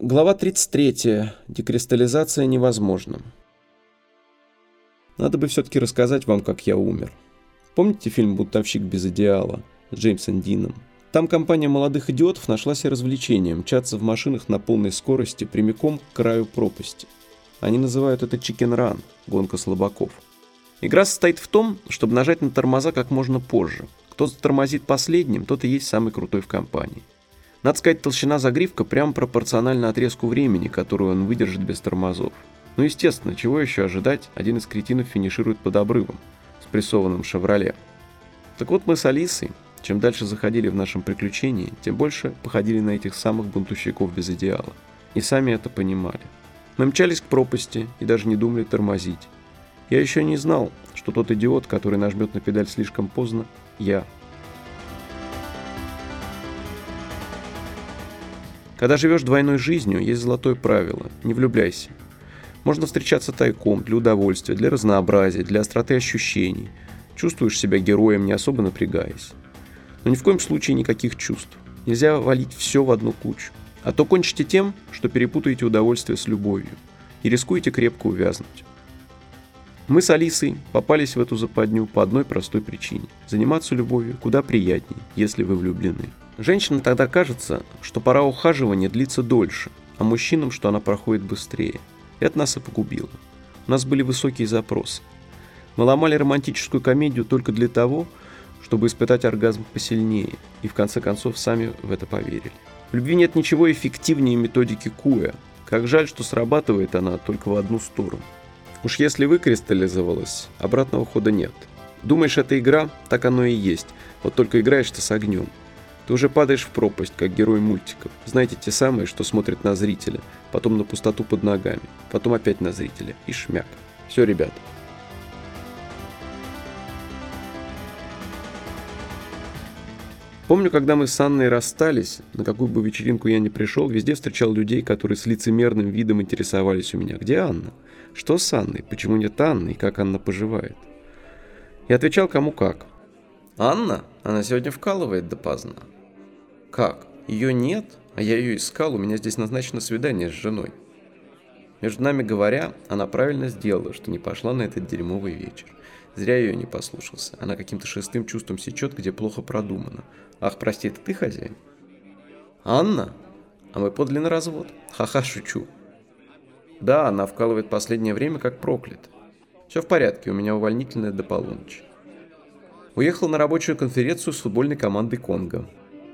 Глава 33. Декристаллизация невозможна. Надо бы все-таки рассказать вам, как я умер. Помните фильм «Бунтовщик без идеала» с Джеймсом Дином? Там компания молодых идиотов нашла себе развлечение – мчаться в машинах на полной скорости прямиком к краю пропасти. Они называют это chicken run – гонка слабаков. Игра состоит в том, чтобы нажать на тормоза как можно позже. Кто тормозит последним, тот и есть самый крутой в компании – надо сказать, толщина загривка прямо пропорциональна отрезку времени, которую он выдержит без тормозов. Ну, естественно, чего еще ожидать, один из кретинов финиширует под обрывом, с прессованным «Шевроле». Так вот мы с Алисой, чем дальше заходили в нашем приключении, тем больше походили на этих самых бунтовщиков без идеала. И сами это понимали. Мы мчались к пропасти и даже не думали тормозить. Я еще не знал, что тот идиот, который нажмет на педаль слишком поздно, я – Когда живешь двойной жизнью, есть золотое правило – не влюбляйся. Можно встречаться тайком, для удовольствия, для разнообразия, для остроты ощущений. Чувствуешь себя героем, не особо напрягаясь. Но ни в коем случае никаких чувств. Нельзя валить все в одну кучу. А то кончите тем, что перепутаете удовольствие с любовью и рискуете крепко увязнуть. Мы с Алисой попались в эту западню по одной простой причине. Заниматься любовью куда приятнее, если вы влюблены. Женщинам тогда кажется, что пора ухаживания длится дольше, а мужчинам, что она проходит быстрее. Это нас и погубило. У нас были высокие запросы. Мы ломали романтическую комедию только для того, чтобы испытать оргазм посильнее, и в конце концов сами в это поверили. В любви нет ничего эффективнее методики Куя. Как жаль, что срабатывает она только в одну сторону. Уж если выкристаллизовалась, обратного хода нет. Думаешь, это игра? Так оно и есть. Вот только играешь ты с огнем. Ты уже падаешь в пропасть, как герой мультиков. Знаете, те самые, что смотрят на зрителя, потом на пустоту под ногами, потом опять на зрителя и шмяк. Все, ребята. Помню, когда мы с Анной расстались, на какую бы вечеринку я ни пришел, везде встречал людей, которые с лицемерным видом интересовались у меня. Где Анна? Что с Анной? Почему нет Анны? И как Анна поживает? Я отвечал кому как. Анна? Она сегодня вкалывает допоздна. Как? Ее нет? А я ее искал, у меня здесь назначено свидание с женой. Между нами говоря, она правильно сделала, что не пошла на этот дерьмовый вечер. Зря ее не послушался. Она каким-то шестым чувством сечет, где плохо продумано. Ах, прости, это ты хозяин? Анна? А мы подали на развод. Ха-ха, шучу. Да, она вкалывает последнее время как проклят. Все в порядке, у меня увольнительное до полуночи. Уехал на рабочую конференцию с футбольной командой Конго.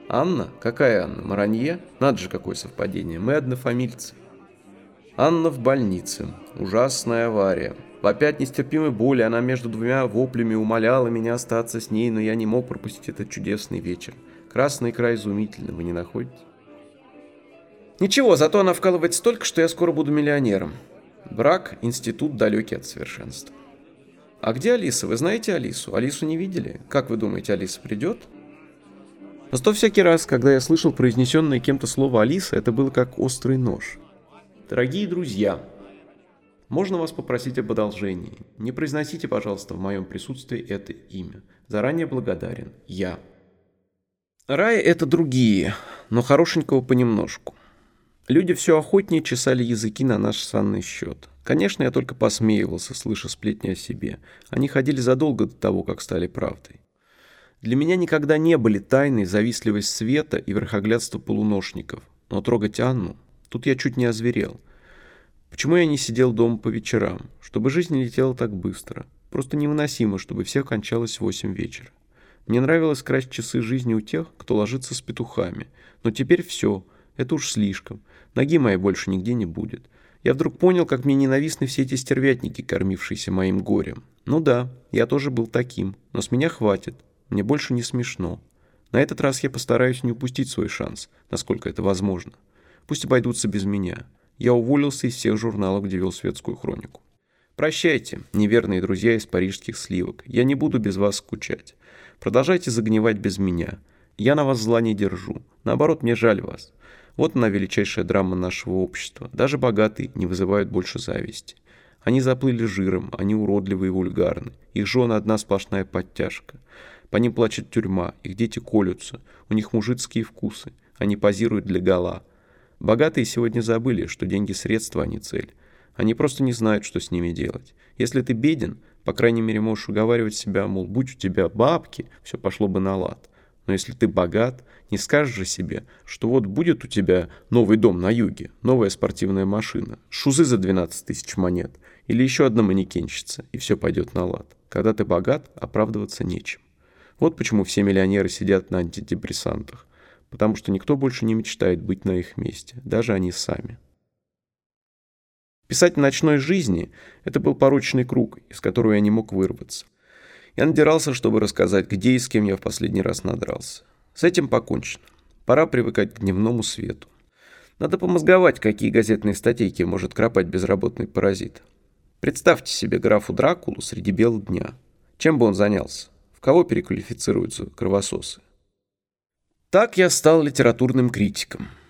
Анна? Какая Анна? Маранье? Надо же, какое совпадение. Мы однофамильцы. Анна в больнице. Ужасная авария. Опять нестерпимой боли она между двумя воплями умоляла меня остаться с ней, но я не мог пропустить этот чудесный вечер. Красный край изумительно, вы не находите? Ничего, зато она вкалывает столько, что я скоро буду миллионером. Брак – институт далекий от совершенства. А где Алиса? Вы знаете Алису? Алису не видели? Как вы думаете, Алиса придет? Но то всякий раз, когда я слышал произнесенное кем-то слово «Алиса», это было как острый нож. Дорогие друзья, можно вас попросить об одолжении. Не произносите, пожалуйста, в моем присутствии это имя. Заранее благодарен. Я. Рай – это другие, но хорошенького понемножку. Люди все охотнее чесали языки на наш санный счет. Конечно, я только посмеивался, слыша сплетни о себе. Они ходили задолго до того, как стали правдой. Для меня никогда не были тайной завистливость света и верхоглядство полуношников. Но трогать Анну, тут я чуть не озверел. Почему я не сидел дома по вечерам? Чтобы жизнь летела так быстро. Просто невыносимо, чтобы все кончалось в восемь вечера. Мне нравилось красть часы жизни у тех, кто ложится с петухами. Но теперь все, это уж слишком. Ноги моей больше нигде не будет. Я вдруг понял, как мне ненавистны все эти стервятники, кормившиеся моим горем. Ну да, я тоже был таким, но с меня хватит. Мне больше не смешно. На этот раз я постараюсь не упустить свой шанс, насколько это возможно. Пусть обойдутся без меня. Я уволился из всех журналов, где вел светскую хронику. Прощайте, неверные друзья из парижских сливок. Я не буду без вас скучать. Продолжайте загнивать без меня. Я на вас зла не держу. Наоборот, мне жаль вас. Вот она величайшая драма нашего общества. Даже богатые не вызывают больше зависти. Они заплыли жиром, они уродливы и вульгарны. Их жены одна сплошная подтяжка. По ним плачет тюрьма, их дети колются, у них мужицкие вкусы, они позируют для гола. Богатые сегодня забыли, что деньги – средства, а не цель. Они просто не знают, что с ними делать. Если ты беден, по крайней мере, можешь уговаривать себя, мол, будь у тебя бабки, все пошло бы на лад. Но если ты богат, не скажешь же себе, что вот будет у тебя новый дом на юге, новая спортивная машина, шузы за 12 тысяч монет или еще одна манекенщица, и все пойдет на лад. Когда ты богат, оправдываться нечем. Вот почему все миллионеры сидят на антидепрессантах. Потому что никто больше не мечтает быть на их месте, даже они сами. Писать ночной жизни – это был порочный круг, из которого я не мог вырваться. Я надирался, чтобы рассказать, где и с кем я в последний раз надрался. С этим покончено. Пора привыкать к дневному свету. Надо помозговать, какие газетные статейки может кропать безработный паразит. Представьте себе графу Дракулу среди бел дня. Чем бы он занялся? Кого переквалифицируются кровососы? Так я стал литературным критиком –